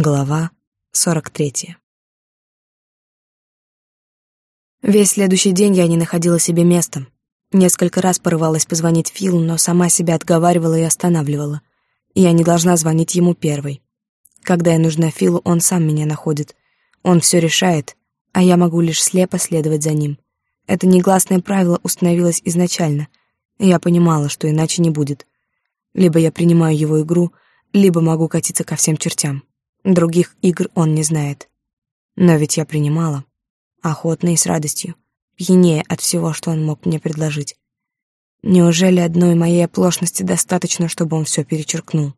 Глава 43 Весь следующий день я не находила себе места. Несколько раз порывалась позвонить Филу, но сама себя отговаривала и останавливала. Я не должна звонить ему первой. Когда я нужна Филу, он сам меня находит. Он все решает, а я могу лишь слепо следовать за ним. Это негласное правило установилось изначально. Я понимала, что иначе не будет. Либо я принимаю его игру, либо могу катиться ко всем чертям. Других игр он не знает. Но ведь я принимала. Охотно и с радостью. Пьянее от всего, что он мог мне предложить. Неужели одной моей оплошности достаточно, чтобы он все перечеркнул?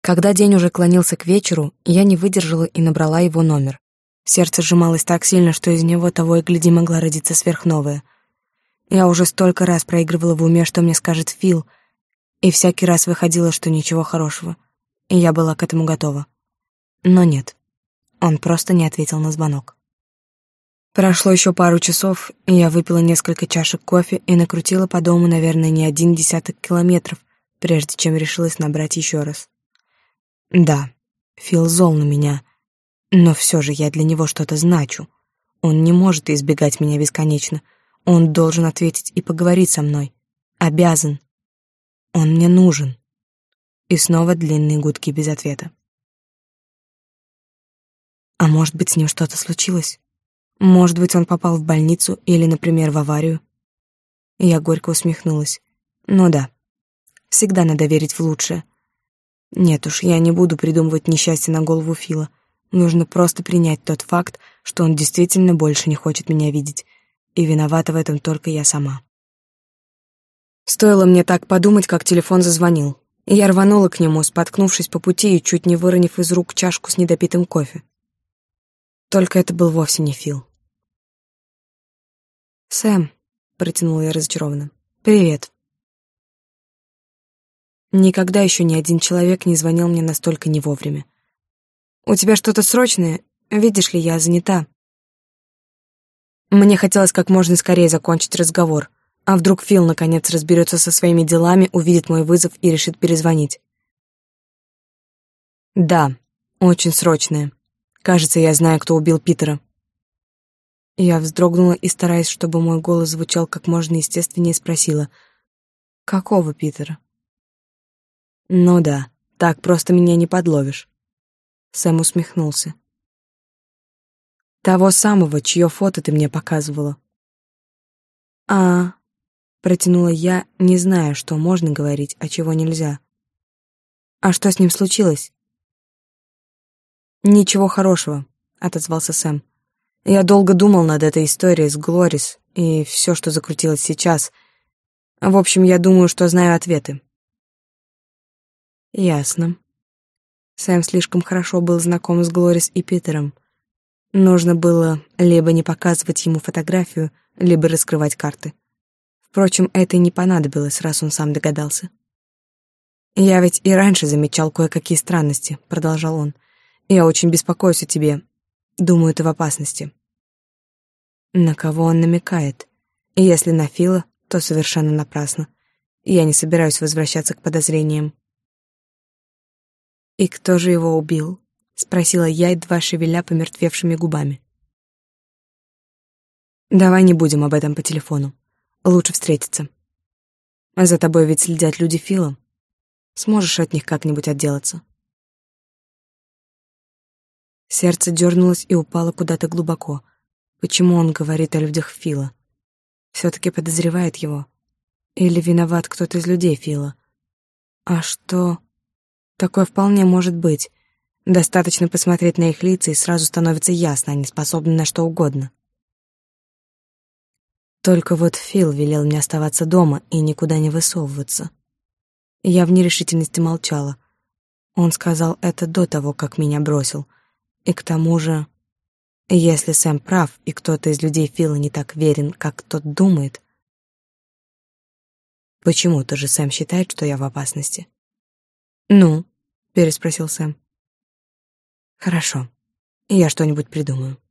Когда день уже клонился к вечеру, я не выдержала и набрала его номер. Сердце сжималось так сильно, что из него того и гляди могла родиться сверхновая. Я уже столько раз проигрывала в уме, что мне скажет Фил, и всякий раз выходило, что ничего хорошего и я была к этому готова. Но нет, он просто не ответил на звонок. Прошло еще пару часов, и я выпила несколько чашек кофе и накрутила по дому, наверное, не один десяток километров, прежде чем решилась набрать еще раз. Да, Фил зол на меня, но все же я для него что-то значу. Он не может избегать меня бесконечно. Он должен ответить и поговорить со мной. Обязан. Он мне нужен. И снова длинные гудки без ответа. А может быть, с ним что-то случилось? Может быть, он попал в больницу или, например, в аварию? Я горько усмехнулась. Ну да, всегда надо верить в лучшее. Нет уж, я не буду придумывать несчастье на голову Фила. Нужно просто принять тот факт, что он действительно больше не хочет меня видеть, и виновата в этом только я сама. Стоило мне так подумать, как телефон зазвонил. Я рванула к нему, споткнувшись по пути и чуть не выронив из рук чашку с недопитым кофе. Только это был вовсе не Фил. «Сэм», — протянула я разочарованно, — «привет». Никогда еще ни один человек не звонил мне настолько не вовремя. «У тебя что-то срочное? Видишь ли, я занята». Мне хотелось как можно скорее закончить разговор — а вдруг Фил наконец разберется со своими делами, увидит мой вызов и решит перезвонить? Да, очень срочное. Кажется, я знаю, кто убил Питера. Я вздрогнула и, стараясь, чтобы мой голос звучал как можно естественнее, спросила. «Какого Питера?» «Ну да, так просто меня не подловишь». Сэм усмехнулся. «Того самого, чье фото ты мне показывала». «А, Протянула я, не зная, что можно говорить, а чего нельзя. «А что с ним случилось?» «Ничего хорошего», — отозвался Сэм. «Я долго думал над этой историей с Глорис и все, что закрутилось сейчас. В общем, я думаю, что знаю ответы». «Ясно». Сэм слишком хорошо был знаком с Глорис и Питером. Нужно было либо не показывать ему фотографию, либо раскрывать карты. Впрочем, это не понадобилось, раз он сам догадался. «Я ведь и раньше замечал кое-какие странности», — продолжал он. «Я очень беспокоюсь о тебе. Думаю, ты в опасности». На кого он намекает? Если на Фила, то совершенно напрасно. Я не собираюсь возвращаться к подозрениям. «И кто же его убил?» — спросила я, едва шевеля помертвевшими губами. «Давай не будем об этом по телефону. Лучше встретиться. А за тобой ведь следят люди Фила. Сможешь от них как-нибудь отделаться. Сердце дернулось и упало куда-то глубоко. Почему он говорит о людях Фила? Все-таки подозревает его. Или виноват кто-то из людей Фила? А что? Такое вполне может быть. Достаточно посмотреть на их лица, и сразу становится ясно, они способны на что угодно. Только вот Фил велел мне оставаться дома и никуда не высовываться. Я в нерешительности молчала. Он сказал это до того, как меня бросил. И к тому же, если Сэм прав, и кто-то из людей Фила не так верен, как тот думает, почему-то же Сэм считает, что я в опасности. «Ну?» — переспросил Сэм. «Хорошо, я что-нибудь придумаю».